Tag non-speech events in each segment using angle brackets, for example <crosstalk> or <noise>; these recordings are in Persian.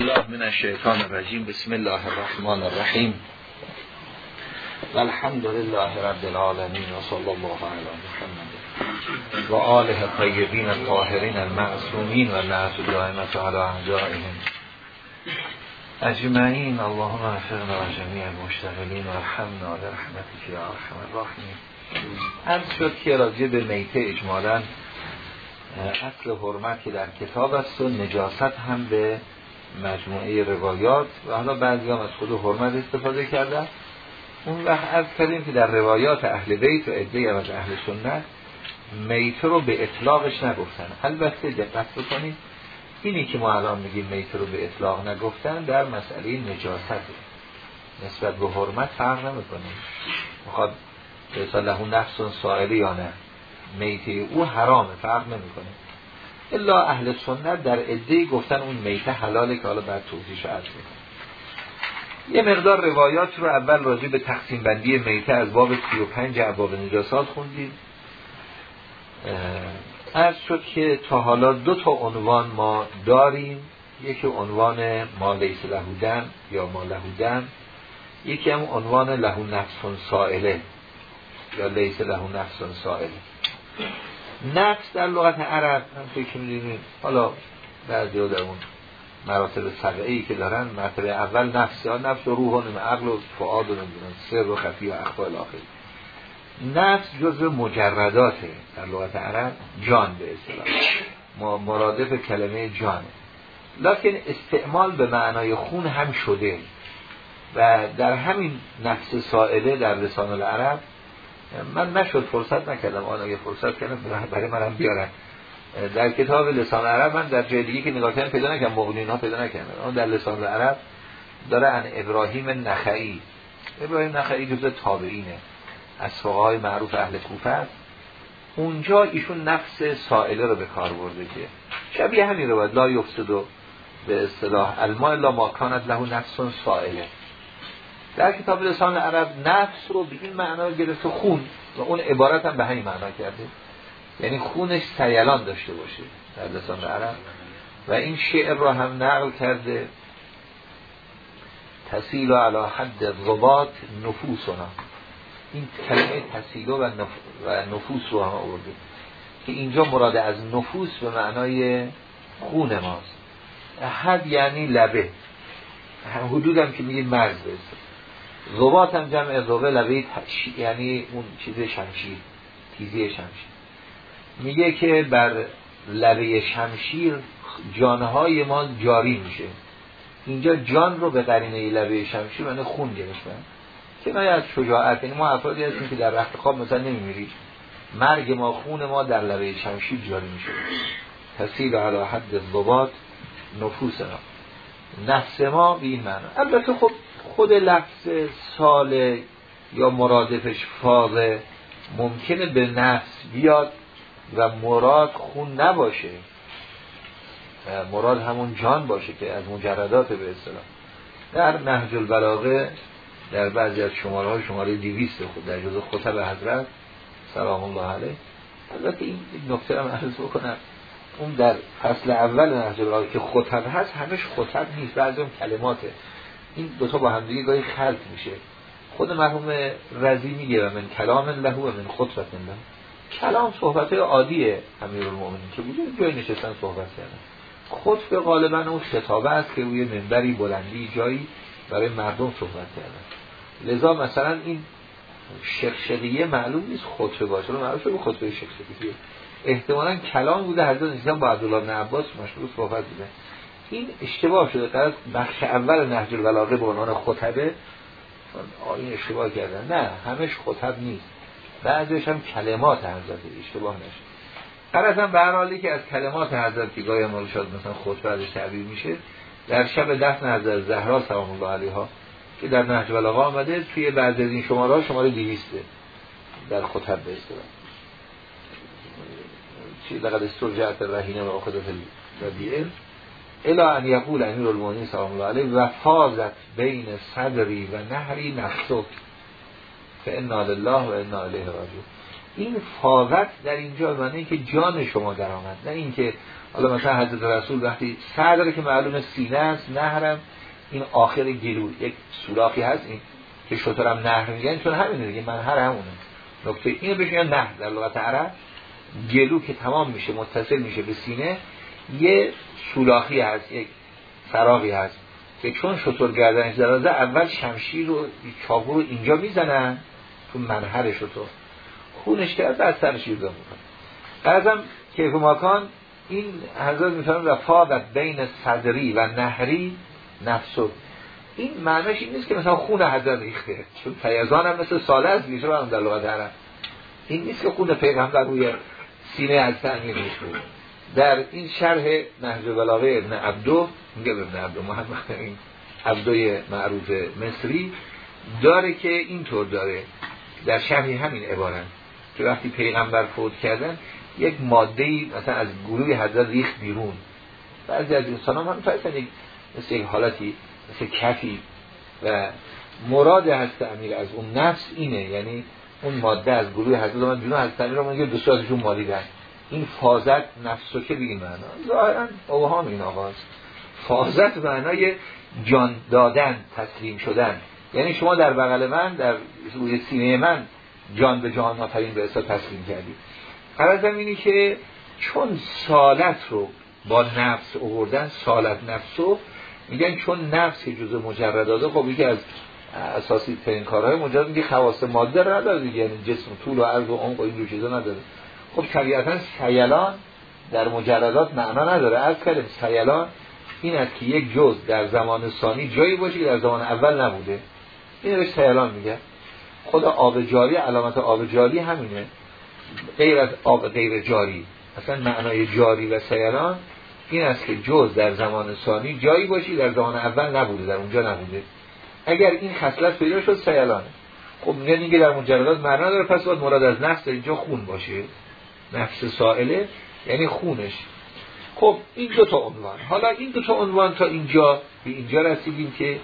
الله من الشیطان الرجیم. بسم الله الرحمن الرحیم. والحمد لله رب العالمین و صلی الله علی محمد و آله الطیبین الطاهرین المعصومین و نعت دائمت علی اجمعین. اللهم افرنا و جمیع المشتغلین و رحمنا برحمتك یا ارحم الراحمین. عرض شد که راجع به میته اجمالا اصل حرمت که در کتاب است و نجاست هم به مجموعه روایات و حالا بعضی هم از خود حرمت استفاده کردن. اون وقت از کردیم که در روایات اهل بیت و ادهی از اهل سنت میت رو به اطلاقش نگفتن. البته دقت بکنید اینی که ما الان میگیم میت رو به اطلاق نگفتن در مسئله نجاسته نسبت به حرمت فرق نمی‌کنه. می‌خواد به له نفس سائلی یا نه. میته او حرامه فرق نمی‌کنه. الا اهل سنت در عده گفتن اون میته حلاله که حالا بعد توضیحش عرض می‌کنم. یه مقدار روایات رو اول راجع به تقسیم بندی میته از باب 35 ابواب نجاسات خوندیم. عرض شد که تا حالا دو تا عنوان ما داریم. یکی عنوان ما لیس لهودن یا ما لهودن. یکی هم عنوان لهو نفس سائله یا لیس لهو نفس سائله. نفس در لغت عرب هم فکر می‌دونید حالا بعضی ها در اون مراتب ای که دارن مرتبه اول نفس ها نفس و روح و عقل و فعاد و نمی‌دونن سر و خفی و اخبال آخری نفس جزء مجرداته در لغت عرب جان به اصطلاح. مرادف کلمه جانه لکن استعمال به معنای خون هم شده. و در همین نفس سائله در لسان العرب من نشد فرصت نکردم. آن اگه فرصت کردم برای منم بیارن. در کتاب لسان عرب من در جای دیگه که نگاه کردم پیدا نکردم. مغنین ها پیدا نکردم. اون در لسان عرب داره ان ابراهیم نخعی ابراهیم نخعی جزء تابعینه. از فقهای معروف اهل کوفه است. اونجا ایشون نفس سائله رو به کار برده که شبیه همین رو باید. لا یفسد به اصطلاح. الماء لا ما کانت له نفس سائله. در کتاب لسان عرب نفس رو به این معنا گرفته خون. و اون عبارت هم به همین معنا کرده. یعنی خونش سیلان داشته باشه در لسان عرب. و این شعر رو هم نقل کرده. تسیل و علا حد رباط نفوسنا. این کلمه تسیل و, نفوس رو هم آورده. که اینجا مراد از نفوس به معنای خون ماست. حد یعنی لبه. حدود هم که میگه مرز بسته زبات هم جمع زبه لبه یعنی اون چیز شمشیر تیزی شمشیر. میگه که بر لبه شمشیر جانهای ما جاری میشه. اینجا جان رو به قرینه لبه شمشیر من خون گرفتن که ما از شجاعت یعنی ما افرادی هستیم که در وقت خواب مثلا نمیمیرید مرگ ما خون ما در لبه شمشیر جاری میشه. تسیل علی حد زبات نفوس ما. نفس ما به این معنی البته خب خود لفظ سال یا مرادفش فاقه ممکنه به نفس بیاد و مراد خون نباشه. مراد همون جان باشه که از مجردات به اصطلاح. در نهج البلاغه در بعضی از شماره های شماره دیویست خود در جزء خطب حضرت سلام الله علیه. البته این نکته هم عرض بکنم. اون در فصل اول نهج البلاغه که خطب هست همش خطب نیست بعضی اون کلماته این دوتا با هم دیگه گاهی خلط میشه. خود مرحوم رضی میگه و من کلام له و من خطبت له کلام صحبت عادی امیر المؤمنین که بوده جای نشستن صحبت کردن. خطبه غالبا اون خطابه است که روی منبری بلندی جایی برای مردم صحبت کردن. لذا مثلا این شخشقیه معلوم نیست خطبه باشه. رو معلوم شده خطبه شخشقیه احتمالا کلام بوده حضرت نشستن با عبدالله بن عباس صحبت بوده. این اشتباه شده. قرار بخش اول نهج البلاغه به عنوان خطبه این اشتباه کردن. نه همش خطب نیست. بعضیش هم کلمات حضرت اشتباه نشه. قرار هم به حالی که از کلمات حضرت که گاهی مال شاد مثلا خطبه ازش تعبیر میشه در شب دفن حضرت زهرا سلام الله علیها که در نهج البلاغه آمده توی بعضی از این شماره شماره 200 در خطب به اصطلاح. چی لقد استرجعت الرهینه و اخذت الربیعه. الا ان یقول امیر المؤمنین سلام الله علیه و بین صدری و نهری نفسک فانا لله و انا الیه راجعون. این فاضت در اینجا معنی که جان شما در آمد نه اینکه حالا مثلا حضرت رسول وقتی داره که معلوم سینه است نهرم این آخر گلو یک سوراخی هست این که شطرم نهر میگن چون همینه دیگه هر همونه. نکته اینو بهش نهر در لغت عرب گلو که تمام میشه متصل میشه به سینه یه سولاخی هست یک فراغی هست که چون شطور گردنش درازه اول شمشیر رو چاقو رو اینجا می‌زنن تو منحر شطور. خونش که از سرش یوزا می‌کنن بعضم که این حضرت می‌تونن رفاقت بین صدری و نهری نفسو این معنیش این نیست که مثلا خون حضرت ریخته. چون فیضان هم مثل ساله از میشه برم در لغت عرب. این نیست که خون پیغمبر روی سینه از تعمیر ریخته در این شرح نهج بلاغه ابن عبدو میگه ابن عبدو محمد این عبدوی معروف مصری داره که اینطور داره در شرحی همین عبارت که وقتی پیغمبر فوت کردن یک ماده مثلا از گروه حضرت ریخت بیرون. بعضی از انسان هم, یک مثل یک حالتی مثل کفی. و مراد هست امیر از اون نفس اینه یعنی اون ماده از گروه حضرت من بیرون هست امیر من دو مالی مالیدن. این فازت نفس و که بگیم معنا. ظاهرا اوهام این آقاز فازت معنای جان دادن تسلیم شدن. یعنی شما در بغل من در روی سینه من جان به جان آفرین به اصلا تسلیم کردید قرارم اینی که چون سالت رو با نفس اووردن سالت نفسو میگن چون نفس جزء مجرداده خب یکی از اساسی ترین کارهای مجرد میگه خواست ماده نداره دیگه. یعنی جسم طول و عرض و عمق و این چیزا نداره. خب طبیعتا سیلان در مجردات معنا نداره. از کلم سیلان این است که یک جز در زمان ثانی جایی باشه که در زمان اول نبوده. این بهش سیلان میگه. خدا آب جاری علامت آب جاری همینه. غیر از آب غیر جاری اصلا معنای جاری و سیلان این است که جز در زمان ثانی جایی باشی در زمان اول نبوده در اونجا نبوده. اگر این خصلت پیدا شد سیلانه. خب میگن که در مجردات معنا داره پس باید مراد از نفس اینجا خون باشه. نفس سائله یعنی خونش. خب این دو تا عنوان. حالا این دو تا عنوان تا اینجا به اینجا رسیدیم که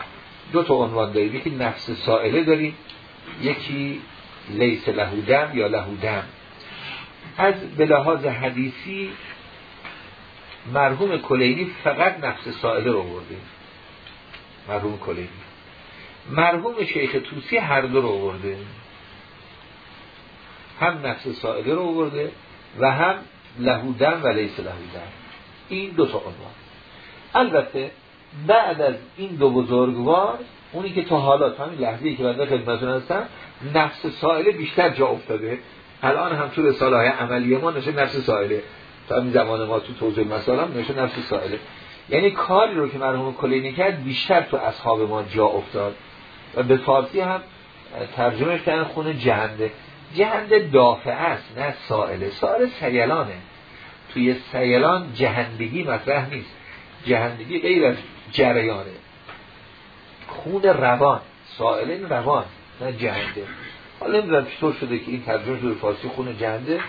دو تا عنوان داریم. یکی نفس سائله داریم یکی لیس لهودم یا لهودم. از به لحاظ حدیثی مرحوم کلینی فقط نفس سائله رو برده مرحوم کلینی. مرحوم شیخ توسی هر دو رو برده هم نفس سائله رو برده و هم لهودن و لیس لهودن. این دو تا عنوان. البته بعد از این دو بزرگوار اونی که تا حالا تا همین لحظه که بنده خدمتون هستم نفس سائله بیشتر جا افتاده. الان هم تو رساله های عملی ما نشه نفس سائله. تا همین زمان ما تو توضیح هم نشه نفس سائله. یعنی کاری رو که مرحوم کلینی کرد بیشتر تو اصحاب ما جا افتاد. و به فارسی هم ترجمه کردن خون جهنده. جهنده دافعه است نه سائله سائله سیلانه. توی سیلان جهندگی مطرح نیست. جهندگی غیر از جریانه. خون روان. سائله روان نه جهنده. حالا نمی‌دونم چطور شده که این ترجمه شده فارسی خون جهنده.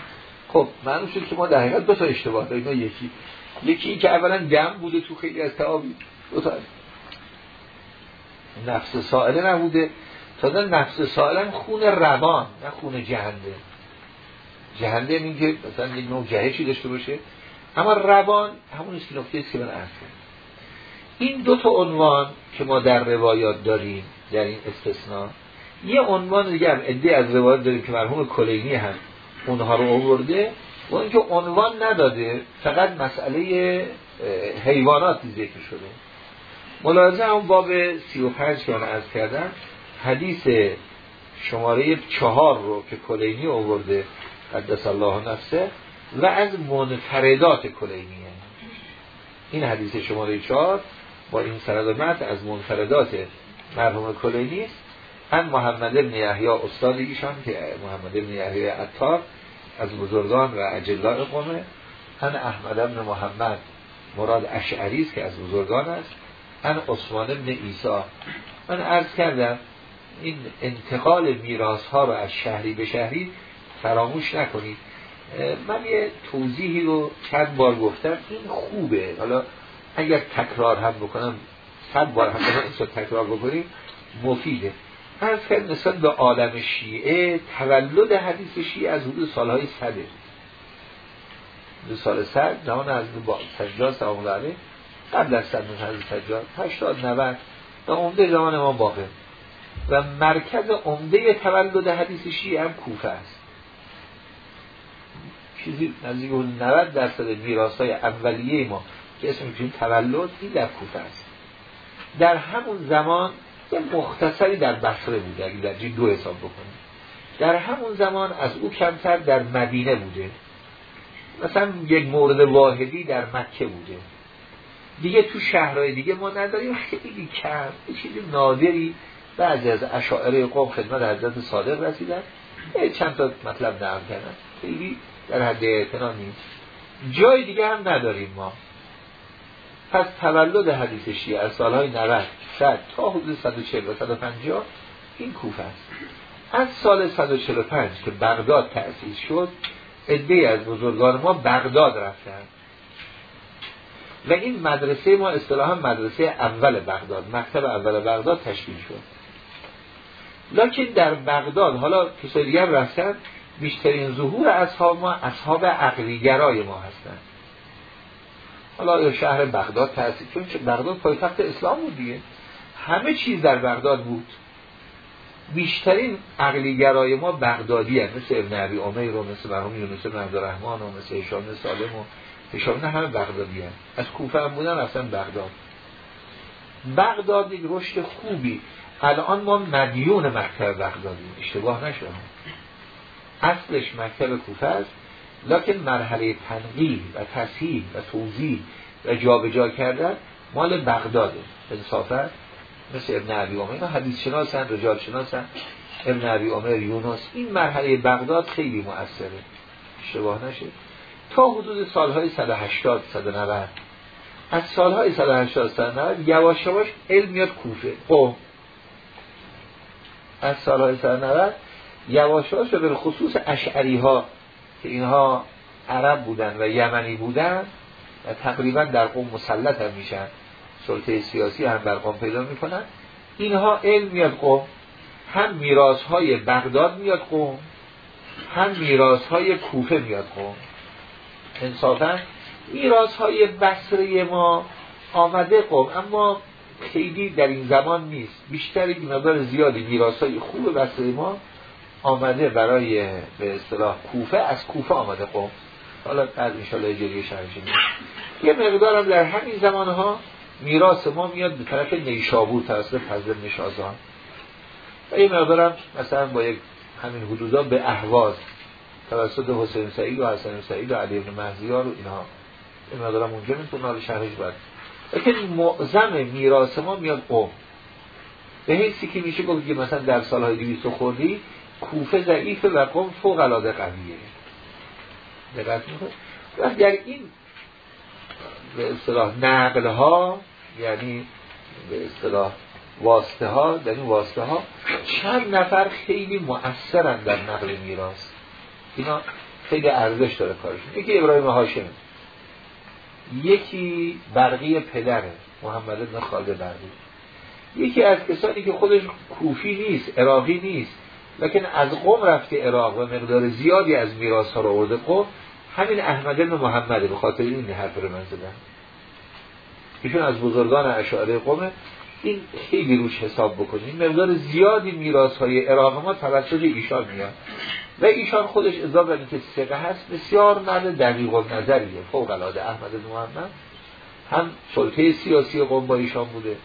خب معلوم شد که ما در حقیقت دو تا اشتباه داریم یکی. یکی این که اولا دم بوده تو خیلی از تعابیر. دو تا. نفس سائله نبوده. تازه نفس سائله خون روان نه خون جهنده. جهنده این که مثلا یک نوع جهشی داشته باشه. اما روان همون که نقطه است که من این دو تا عنوان که ما در روایات داریم در این استثناء یه عنوان دیگه هم عده از روایات داریم که مرحوم کلینی هم اونها رو آورده. و اینکه عنوان نداده فقط مسئله حیوانات ذکر شده. ملاحظه هم باب 35 که من از کردم. حدیث شماره چهار رو که کلینی آورده قدس الله نفسه و از منفردات کلینیه این حدیث شماره چهار با این سند از منفردات مرحوم کلینی است. هم محمد ابن یحیی استاد ایشان که محمد ابن یحیی عطار از بزرگان و اجلاء قومه. هم احمد ابن محمد مراد اشعری که از بزرگان است. هم عثمان ابن ایسا من عرض کردم این انتقال میراث ها رو از شهری به شهری فراموش نکنید. من یه توضیحی رو چند بار گفتم. این خوبه. حالا اگر تکرار هم بکنم صد بار هم بکنم تکرار بکنیم مفیده. از کرد نسبت به عالم شیعه تولد حدیث شیعه از حدود سالهای صده دو سال سر زمان از با سجاد سلام قبل از سن حضرت سجاد. 80 90 و عمده زمان ما باقی. و مرکز عمده تولد حدیث شیعه هم کوفه است. چیزی نزدیک 90 درصد میراث های اولیه ما که اسم می‌کنیم تولد این در کوفه است. در همون زمان یه مختصری در بصره بوده اگه در دو حساب بکنیم. در همون زمان از او کمتر در مدینه بوده. مثلا یک مورد واحدی در مکه بوده. دیگه تو شهرهای دیگه ما نداریم خیلی کم. چیزی نادری بعضی از اشاعره قوم خدمت حضرت صادق رسیدن. چند تا مطلب نقل کردن. خیلی در حد اعتنا نیست. جای دیگه هم نداریم ما. پس تولد حدیث شیعه از سالهای 90 100 تا حدود 140 و 150 این کوفه است. از سال 145 که بغداد تأسیس شد عده از بزرگان ما بغداد رفتن. و این مدرسه ما اصطلاحا مدرسه اول بغداد مکتب اول بغداد تشکیل شد. لکن در بغداد حالا کسای دیگر رفتن بیشترین ظهور اصحاب ما اصحاب عقلیگرای ما هستند حالا شهر بغداد تأسیس چون بغداد پایتخت اسلام بود دیگه. همه چیز در بغداد بود. بیشترین عقلیگرای ما بغدادی هست مثل ابن عبی عمیر و مثل مرحوم یونس بن عبدالرحمن و مثل هشام سالم و هشام نه همه بغدادی هست از کوفه هم بودن اصلا بغداد. بغداد یک رشد خوبی. الان ما مدیون مکتب بغدادیم اشتباه نشد. اصلش مکتب کوفه است. لکن مرحله تنقیل و تصحیح و توضیح و جابجا کردن مال بغداده. انصافا مثل ابن عبی عمر. حدیث شناسن رجال شناسن. ابن عبی عمر یونس. این مرحله بغداد خیلی مؤثره. اشتباه نشه تا حدود سالهای 180 190 از سالهای 180 190 یواش یواش علم میاد کوفه. قوم از سالهای 190 یواش یواش به خصوص اشعری ها که اینها عرب بودن و یمنی بودن و تقریبا در قوم مسلط هم میشن. سلطه سیاسی هم در قوم پیدا می‌کنن. اینها علم میاد قوم. هم میراث های بغداد میاد قوم. هم میراث های کوفه میاد قوم. انصافا میراث های بصره ما آمده قوم. اما خیلی در این زمان نیست. بیشتر این مقدار زیادی میراث های خوب بصره ما آمده برای به اصطلاح کوفه از کوفه آمده قوم حالا از انشالله جریه شرشی یه مقدارم در همین زمان ها میراث ما میاد به طرف نیشابور توسط فضل نشازان. و یه مقدارم مثلا با یک همین حدودا به اهواز توسط حسین سعید و حسن سعید و علی ابن مهزیار و اینها یه مقدارم اونجا می‌تونه حال شرحش لیکن معظم میراث ما میاد قوم. به حیثی که میشه گفت که مثلا در سالهای 200 خوردی کوفه ضعیفه و قوم فوق العاده قویه. دقت و در این به اصطلاح نقل ها یعنی به اصطلاح واسطه ها در این واسطه ها چند نفر خیلی مؤثرن در نقل میراث. اینا خیلی ارزش داره کارشون. یکی ابراهیم هاشم یکی برقی پدره محمد بن خالد برقی. یکی از کسانی که خودش کوفی نیست عراقی نیست لکن از قوم رفته عراق و مقدار زیادی از میراث ها رو آورده. قوم همین احمد بن محمد به خاطر این حرف رو من زدم. ایشون از بزرگان اشعاره قومه این خیلی روش حساب بکنیم مقدار زیادی میراث های عراق ما توسط ایشان میاد. و ایشان خودش اضافه که سقه هست بسیار مرد دقیق نظریه فوق العاده احمد محمد. هم سلطه سیاسی قوم با ایشان بوده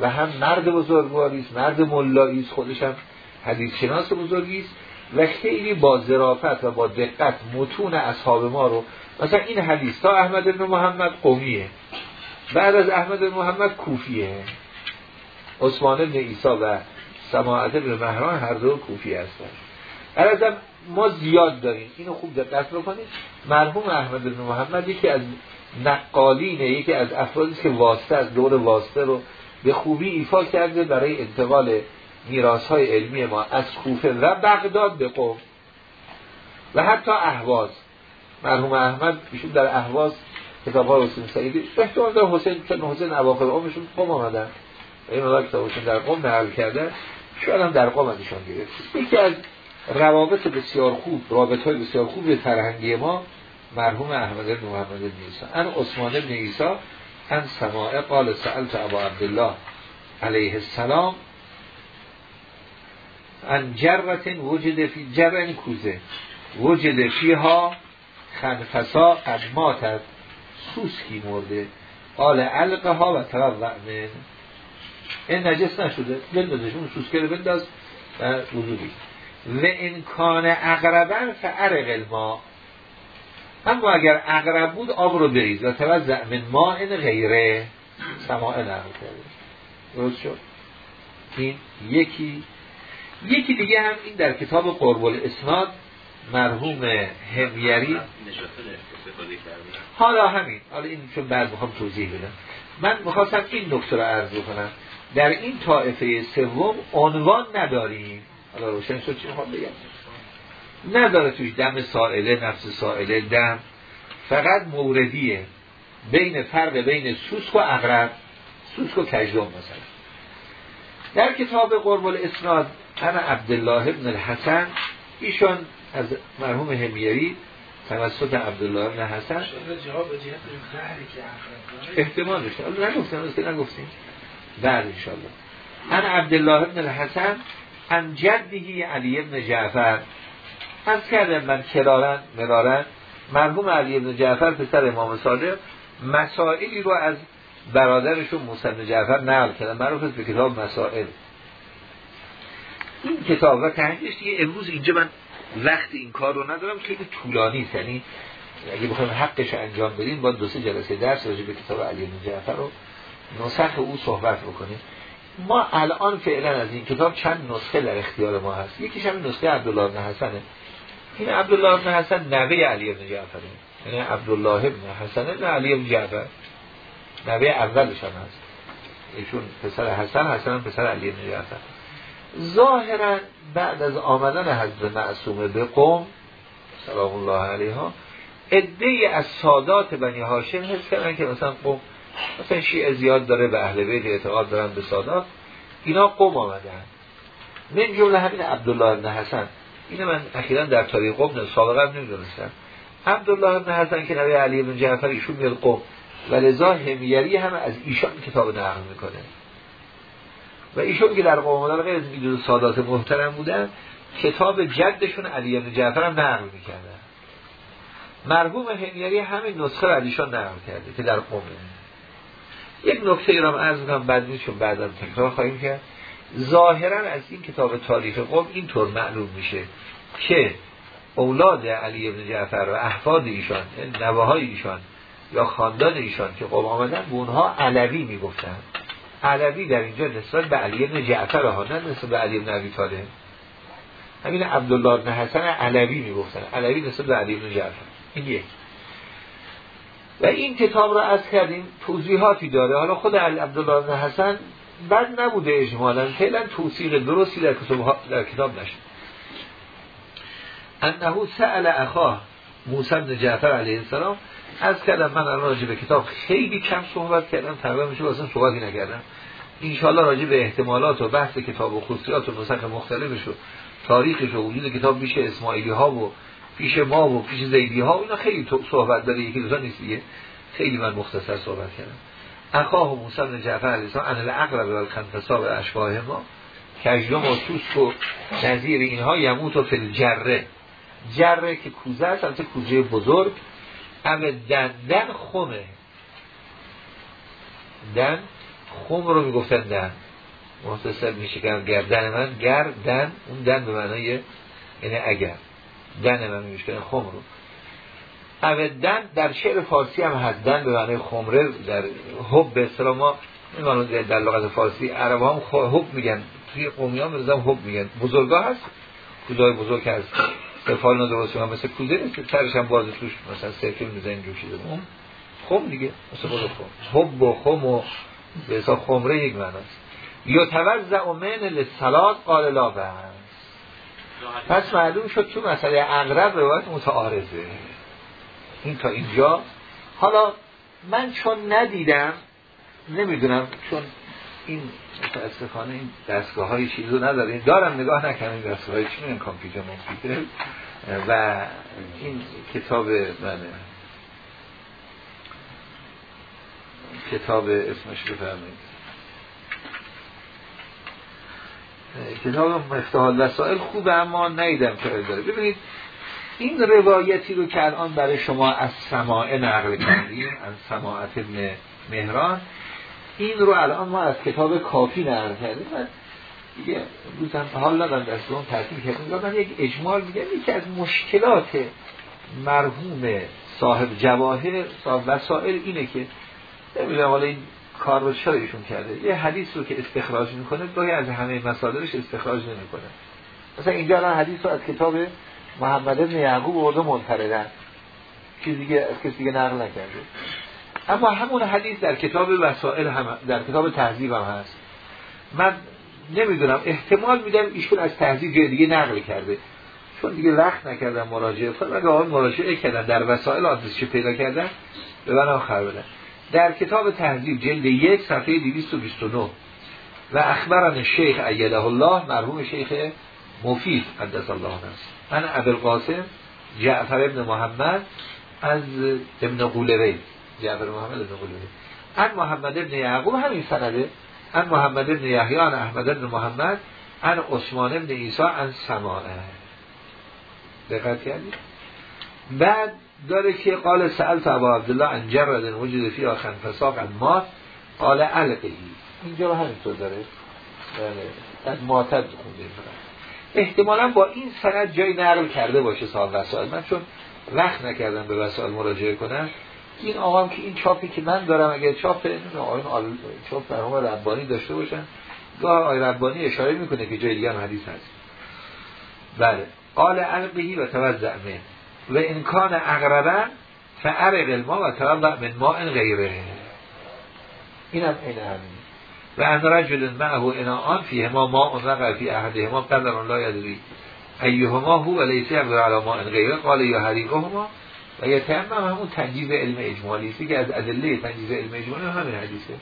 و هم مرد بزرگواری است مرد ملایی است خودش هم حدیث شناس بزرگی است و خیلی با ظرافت و با دقت متون اصحاب ما رو مثلا این حدیث تا احمد بن محمد قومیه بعد از احمد بن محمد کوفیه. عثمان بن ایسا و سماعت بن مهران هر دو کوفی هستن. عرضم ما زیاد داریم. اینو خوب دقت بکنید. مرحوم احمد بن محمد یکی از نقالینه یکی از افرادی که واسطه از دور واسطه رو به خوبی ایفا کرده برای انتقال میراث های علمی ما از کوفه و بغداد به قوم و حتی اهواز. مرحوم احمد ایشون در اهواز کتاب های حسین سعیدی احتمال در حسین چون حسین اواخر عمرشون قوم آمدن. این مدار کتابشون در قوم نقل کرده. شاید هم در قوم از ایشان گرفت. یکی از روابط بسیار خوب رابط های بسیار خوب فرهنگی ما مرحوم احمد بن محمد بن عیسی ان عثمان بن عیسی ان سماعه قال سألت ابا عبدالله علیه السلام ان جرت وجد فی جرن کوزه وجد فیها خنفسا قد ماتد سوسکی مرده؟ قال علقه ها و توقع من این نجس نشده بندازش اون سوسکه رو بنداز و وجودی و کان اقربن فعرق الما. اما اگر اقرب بود آب رو بریز. و توزع من ما این غیره. سماع نقل کرده. درست شد؟ این یکی. یکی دیگه هم این در کتاب قرب الاسناد مرحوم همیری. حالا همین. حالا این چون بعد می‌خوام توضیح بدم. من می‌خواستم این نکته رو عرض کنم در این طائفه سوم عنوان نداریم. حالا روشن شد چی می‌خوام بگم؟ نداره توش دم سائله نفس سائله دم. فقط موردیه. بین فرق بین سوسک و اغرب سوسک و کجدم مثلا. در کتاب قرب الاسناد انا عبدالله ابن الحسن ایشان از مرحوم همیری توسط عبدالله ابن حسن. احتمال داشته نگفتیم که نگفتیم. بعد انشاءالله. انا عبدالله ابن الحسن ان جدهی علی ابن جعفر. از کردم من کرارن مرارن مرحوم علی ابن جعفر پسر امام صادق مسائلی رو از برادرشون موسی جعفر نقل کردن معروف به کتاب مسائل. این کتاب و تحقیقش دیگه امروز اینجا من وقت این کار رو ندارم خیلی طولانی یعنی اگه بخوایم حقش انجام بدیم با دو سه جلسه درس راجع به کتاب علی بن جعفر رو نسخ او صحبت بکنیم. ما الان فعلا از این کتاب چند نسخه در اختیار ما هست. یکیش هم نسخه عبدالله بن حسنه. این عبدالله بن حسن نوه علی بن جعفره. یعنی عبدالله بن حسن بن علی بن جعفر. نوه اولش هم هست. ایشون پسر حسن حسن پسر علی بن جعفر. ظاهرا بعد از آمدن حضرت معصومه به قوم سلام الله علیها ادهی از سادات بنی هاشم حس کردن که مثلا قوم مثلا شیعه زیاد داره به اهل بیت اعتقاد دارن به سادات اینا قوم آمدن. من جمله همین عبدالله بن حسن. اینه من اخیرا در تاریخ قوم سابقا نمی‌دونستم. عبدالله بن حسن که نبی علی بن جعفر ایشون میاد قوم. و لذا همیری هم از ایشان کتاب نقل می‌کنه. و ایشون که در قوم غیر از این سادات محترم بودن کتاب جدشون علی بن جعفر هم نقل می‌کردن. مرحوم همیری همین نسخه رو علیشان نقل کرده که در قومه. یک نکته ای را عرض کنم بعد چون بعدا تکرار خواهیم کرد. ظاهرا از این کتاب تاریخ قوم اینطور معلوم میشه که اولاد علی بن جعفر و احفاد ایشان یعنی نواهای ایشان یا خاندان ایشان که قوم آمدن به اونها علوی می‌گفتن. علوی در اینجا نسبت به علی بن جعفر ها نه نسبت به علی بن ابی طالب. همین عبدالله بن حسن علوی می‌گفتن. علوی نسبت به علی بن جعفر. این یک. و این کتاب را از کردیم توضیحاتی داره. حالا خود عبدالله حسن بد نبوده اجمالا. فعلا توصیق درستی در کتاب, در کتاب نشد. انه سأل اخاه موسی بن جعفر علیه السلام از کردم من راجع به کتاب خیلی کم صحبت کردم تقریبا میشه واسه صحبتی نکردم. انشاءالله راجع به احتمالات و بحث کتاب و خصوصیات و نسخ مختلفش و تاریخش و وجود کتاب پیش اسماعیلی ها و پیش ما و پیش زیدی ها اینا خیلی صحبت داره یکی دوتا نیست دیگه. خیلی من مختصر صحبت کردم. اخاه موسی بن جعفر علیه السلام ان الاقرب و الخنفسا و اشباه ما کجدم و توسک و نظیر اینها یموت و فل جره جره که کوزه است البته کوزه بزرگ. همه دن دن خمه. دن خم رو می‌گفتن دن. مختصر میشه که گردن من گردن اون دن به معنای یعنی اگر. دن من میشه خم رو. دن در شعر فارسی هم هست. دن به معنی خمره در حب به اصطلاح ما در لغت فارسی عرب هم حب میگن. توی قومی هم حب میگن. بزرگاه هست؟ کودای بزرگ هست. سفال درست هم مثل کوزه نیست سرش هم باز توش مثلا سرکه می‌زنیم جوشیده اون خم دیگه. مثل خم. حب و خم و به خمره یک معناست یا توزع من لسلات قال لا پس معلوم شد تو مسئله اقرب روایت متعارضه. این تا اینجا. حالا من چون ندیدم نمی‌دونم چون این متاسفانه این دستگاه های چیزو نداره دارم نگاه نکنم این دستگاه های چی کامپیوتر ممپیوتر و این کتاب من کتاب اسمش بفرمایید. کتاب مفتاح الوسائل خوبه اما نیدم که داره ببینید این روایتی رو که الان برای شما از سماعه نقل کردیم از سماعت مهران این رو الان ما از کتاب کافی نقل کردیم. من دیگه روزم حال ندارم دست اون ترتیب کردیم. من یک اجمال میگم یکی از مشکلات مرحوم صاحب جواهر صاحب وسائل اینه که نمی‌دونم حالا این کار رو چرا ایشون کرده؟ یه حدیث رو که استخراج می‌کنه گاهی از همه مصادرش استخراج نمی‌کنه. مثلا اینجا الان حدیث رو از کتاب محمد بن یعقوب ورده منفردن چیزی دیگه از کسی دیگه نقل نکرده. اما همون حدیث در کتاب وسائل هم در کتاب تهذیب هم هست. من نمی‌دونم احتمال میدم ایشون از تهذیب جای دیگه نقل کرده. چون دیگه وقت نکردم مراجعه. کنم اگه آن مراجعه کردن در وسائل آدرس پیدا کردن به من آخر بدن در کتاب تهذیب جلد یک صفحه 229 و اخبران شیخ ایده الله مرحوم شیخ مفید قدس الله است من ابوالقاسم جعفر ابن محمد از ابن قولوی جعفر محمد ابن قولوی ان محمد ابن یعقوب همین سنده. ان محمد ابن یحیی ان احمد ابن محمد ان عثمان ابن عیسی ان سماعه. دقت بعد داره که قال سألت ابا عبدالله عن جرد وجود فی آخن فساق مات قال علقهی اینجا رو همینطور داره. بله از ماتد خونده. احتمالا با این سند جای نقل کرده باشه سال وسائل. من چون وقت نکردم به وسائل مراجعه کنم این آقام که این چاپی که من دارم اگر چاپ آقایون چاپ مرحوم ربانی داشته باشن گاه آقای ربانی اشاره می‌کنه که جای دیگه حدیث هست. بله. قال علقهی و توزع من و انکان اقربا فعرق الماء و توضع من ماء غیره. اینم این همین. و ان رجل معه اناءان فیهما ماء وقع فی احدهما قدر لا یدری. ایهما هو و لیس یقدر علی ماء غیره. قال یا حریقهما و یتمم همون تنجیز علم اجمالی. است که از ادله تنجیز علم اجمالی همین حدیثه.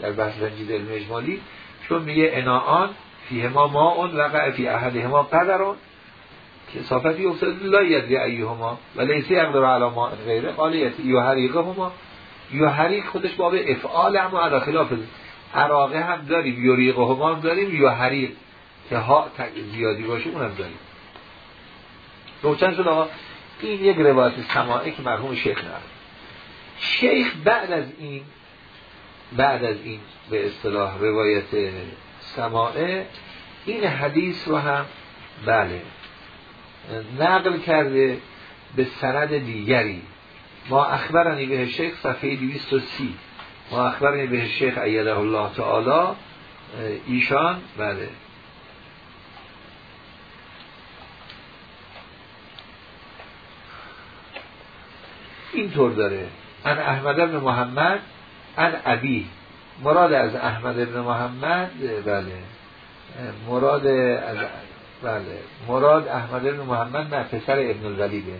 در بحث تنجیز علم اجمالی چون میگه اناءان فیهما ماء وقع فی احدهما قدرون کسافتی افتاد لا یدری ایهما و لیس یقدر علی ماء غیره. قال یحریقهما یحریق خودش باب افعال اما علی خلاف. عراقه هم داریم یوریقه هم داریم یا حریق. که ها زیادی باشه اونم داریم. روچن شد آقا. این یک روایت سماعه که مرحوم شیخ نرد شیخ بعد از این بعد از این به اصطلاح روایت سماعه این حدیث رو هم بله. نقل کرده به سند دیگری. ما اخبرنی به شیخ صفحه 230 ما اخبرنی به شیخ ایده الله تعالی ایشان بله. اینطور داره. ان احمد بن محمد ان ابی. مراد از احمد بن محمد بله. مراد از بله. مراد احمد بن محمد نه پسر ابن الولیده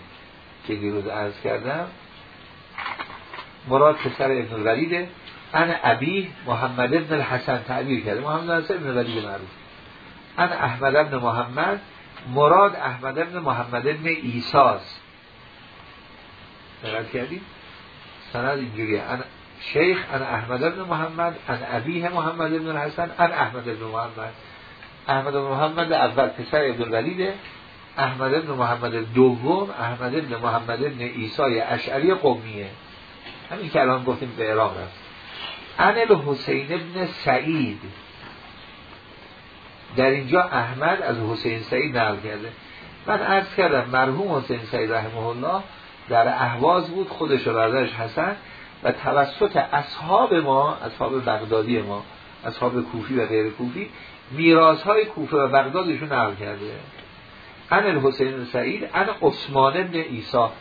که دیروز عرض کردم. مراد پسر ابن الولیده. ان ابی محمد ابن الحسن تعبیر کرده. محمد ابن ابن الولید معروف. ان احمد ابن محمد مراد احمد ابن محمد ابن ایساس دقت کردیم؟ سند اینجوریه. ان شیخ ان احمد ابن محمد ان ابیه محمد ابن الحسن ان احمد ابن محمد. احمد ابن محمد اول پسر ابن الولیده احمد ابن محمد دوم احمد ابن محمد ابن ایسای اشعری قومیه. همین که الان گفتیم به عراق است انل حسین ابن سعید. در اینجا احمد از حسین سعید نقل کرده. من عرض کردم مرحوم حسین سعید رحمه الله در اهواز بود خودش و برادرش حسن و توسط اصحاب ما اصحاب بغدادی ما اصحاب کوفی و غیر کوفی میراث های کوفه و بغدادشون نقل کرده. ان الحسین سعید ان عثمان ابن ایسا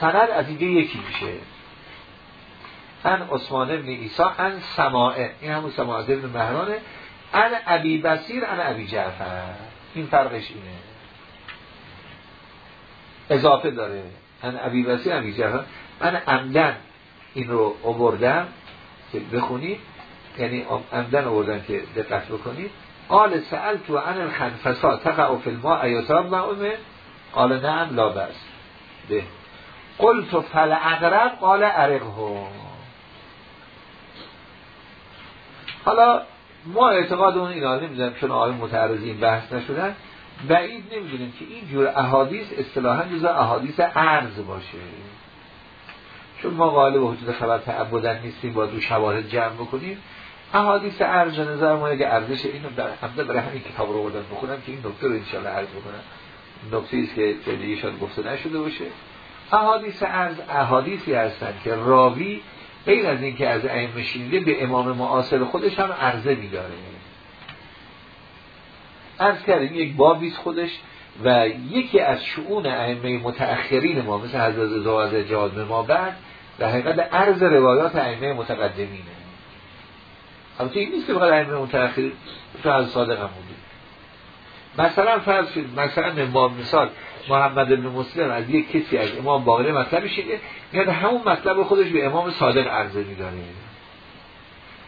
سند از اینجا یکی میشه. ان عثمان ابن ایسا ان سماعه. این همون سماعه ابن مهرانه. ان ابی بسیر ان ابی جعفر. این فرقش اینه. اضافه داره. ان ابی بسیر ابی جعفر. من عمدن این رو آوردم که بخونید. یعنی عمدن آوردن که دقت بکنید. قال سألت عن الخنفسا تقع فی الماء ایتاب معومه قال نعم لا بس به. قلت فل اقرب قال عرقه حالا ما اعتقاد اون اینا نمی‌دونم چون آقای متعرضی این بحث نشدن. بعید نمی‌دونیم که این جور احادیث اصطلاحا جزء احادیث عرض باشه. چون ما غالب وجود خبر تعبدن نیستیم با دو شواهد جمع بکنیم. احادیث عرض نظر ما اگه ارزش اینو در حمده برای همین کتاب رو بردن بخونم که این نکته رو انشالله عرض بکنم. نکته است که جدیشان گفته نشده باشه. احادیث عرض احادیثی هستند که راوی غیر از اینکه از ائمه شنیده به امام معاصر خودش هم عرضه میداره. عرض کردیم یک بابیست خودش و یکی از شعون ائمه متأخرین ما مثل حضرت زواز جاد ما بعد در حقیقت عرض روایات ائمه متقدمینه. البته این نیست که بخواد ائمه تو از صادق هم بودیم مثلا فرض مثلا امام مثال محمد بن مسلم از یک کسی از امام باقری مطلب شده میاد همون مطلب خودش به امام صادق عرضه میداره.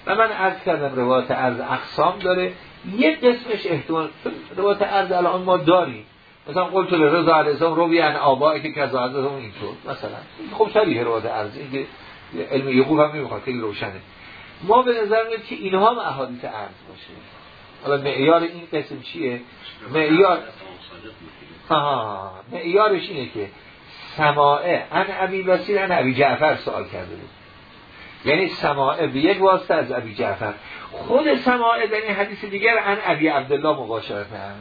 و من عرض کردم روایت عرض اقسام داره یک قسمش احتمال روایت عرض الان ما داریم. مثلا قلت رضا علیه رو بیان آبایی که کذا از اینطور مثلا. خب شبیه روایت عرض این که علم یقوب هم نمی‌خواد خیلی روشنه. ما به نظر میاد که اینها هم احادیث عرض باشه. حالا معیار این قسم چیه؟ معیار ها معیارش اینه که سماعه ان ابی بسیر ان ابی جعفر سوال کرده بود. یعنی سماعه به یک واسطه از ابی جعفر. خود سماعه در این حدیث دیگر ان ابی عبدالله مباشرت هم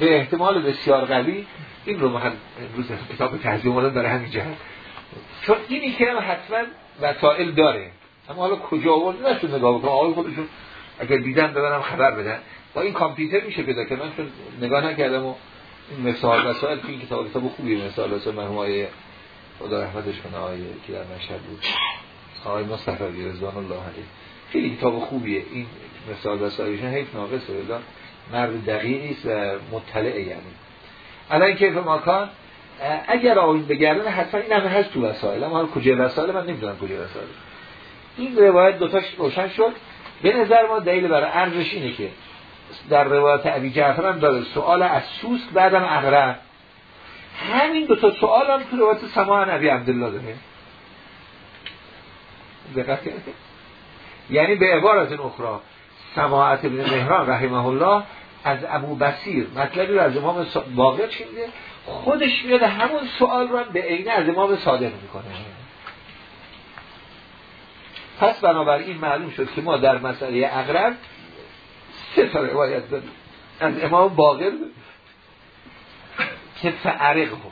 به احتمال بسیار قوی. این رو من امروز کتاب آدم داره همین جهت. چون اینی که حتما وسائل داره. اما حالا کجا آورد نشون نگاه بکنم. آقای خودشون اگر دیدن ببرم خبر بدن. با این کامپیوتر میشه پیدا که من نگاه نکردم و این مثال وسائل تو این کتاب کتاب خوبیه مثال واسه مرحوم آقای خدا رحمتش کنه آقای که در مشهد بود. آقای مصطفی رضوان الله علیه. خیلی کتاب خوبیه. این مثال وسائلش حیف ناقصه. ولی مرد دقیقی است و مطلعه یعنی. الان کیف ماکان اگر آقایون بگردن حتما این همه هست تو وسائل اما کجا وسائل من نمی‌دونم کجا وسائل این روایت دوتاش روشن شد. به نظر ما دلیل برای ارزش اینه که در روایت عبی جعفر هم داره سوال از سوسک بعدم اغرب همین دو تا سوال هم تو روایت سماع نبی عبدالله داره. دقت یعنی به عبارت اخرى سماعت ابن مهران رحمه الله از ابو بسیر مطلبی رو از امام باقر چیده خودش میاد همون سوال رو به عینه از امام صادق می‌کنه. پس بنابراین معلوم شد که ما در مسئله اقرب سه تا روایت داریم. از امام باقر که فعرق ها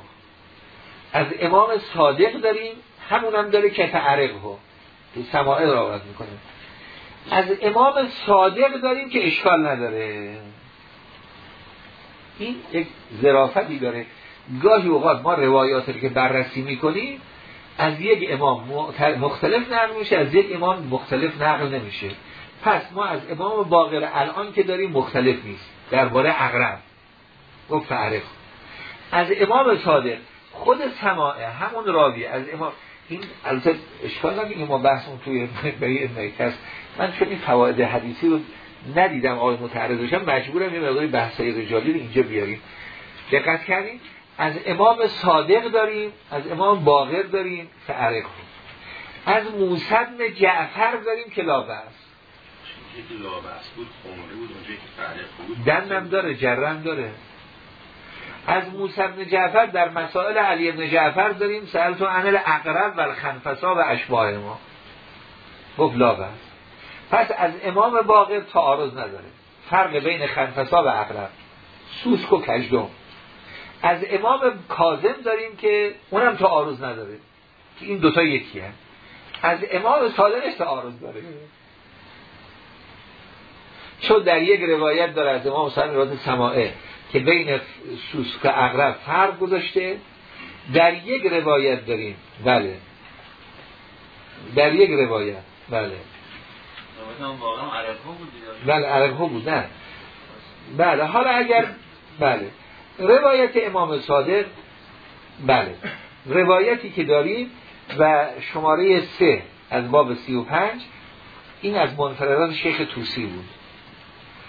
از امام صادق داریم همون هم داره که فعرق ها که سماعه را می‌کنه. از امام صادق داریم که اشکال نداره. این یک ظرافتی داره. گاهی اوقات ما روایاتی که بررسی می‌کنیم از یک امام مختلف نقل میشه از یک امام مختلف نقل نمیشه. پس ما از امام باقر الان که داریم مختلف نیست درباره اقرب گفت فعرف. از امام صادق خود سماعه همون راوی از امام این البته اشکال نمی ما بحثمون توی <laughs> بری هست من چون این فواید حدیثی رو ندیدم آقای متعرض بشم مجبورم یه مقداری بحثای رجالی رو اینجا بیاریم. دقت کردیم از امام صادق داریم از امام باقر داریم فعرق از موسد جعفر داریم که لابست. دنم داره جرم داره. از موسی بن جعفر در مسائل علی بن جعفر داریم سألتو عن اقرب و الخنفسا و اشباه ما. گفت بست پس از امام باقر تعارض نداره. فرق بین خنفسا و اقرب. سوسک و کجدم از امام کاظم داریم که اونم تعارض نداره. که این دوتا یکی هست از امام صادقش تعارض داره. چون در یک روایت داره از امام صادق روایت سماعه که بین سوسک و اغرب فرق گذاشته. در یک روایت داریم. بله. در یک روایت. بله. بله عرب ها بود نه. بله حالا اگر بله. روایت امام صادق بله. روایتی که داریم و شماره سه از باب سی و پنج این از منفردان شیخ توسی بود.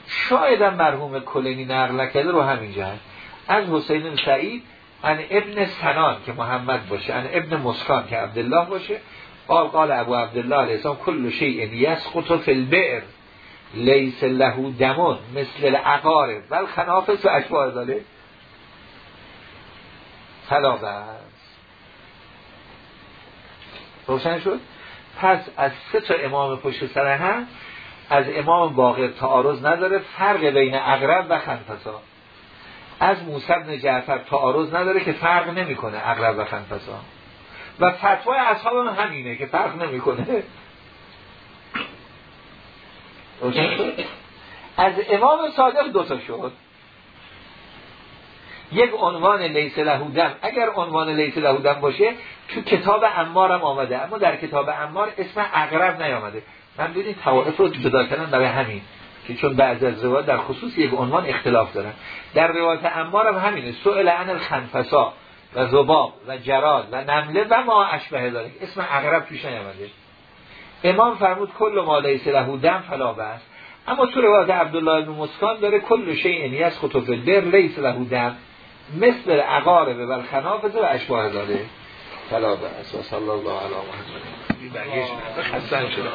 شاید مرحوم کلینی نقل رو همین جهت. از حسین سعید ان ابن سنان که محمد باشه ان ابن مسکان که عبدالله باشه. قال قال ابو عبدالله علیه السلام کل شیء یسقط فی البئر لیس له دمون مثل العقارب بل خنافس و اشباه داله فلا روشن شد؟ پس از سه تا امام پشت سر هم از امام باقر تعارض نداره فرق بین اقرب و خنفسا. از موسی بن جعفر تعارض نداره که فرق نمی‌کنه اقرب و خنفسا. و فتوای اصحاب هم همینه که فرق نمی‌کنه. از امام صادق دوتا شد. یک عنوان لیس لهودم. اگر عنوان لیس لهودم باشه تو کتاب امار هم آمده. اما در کتاب امار اسم اقرب نیامده. من ببینید توائف رو جدا کردن برای همین که چون بعض از روایات در خصوص یک عنوان اختلاف دارن. در روایت امار هم همینه. سئل عن الخنفسا و زباب و جراد و نمله و ما اشبه داره اسم اقرب توش نیامده. امام فرمود کل ما لیس له دم فلا بس اما تو روایت عبدالله بن مسکان داره کل شیء از خطوف در لیس له دم. مثل عقارب و خنافذ و اشباه داره فلا بس و صلی الله علی محمد. حسن شده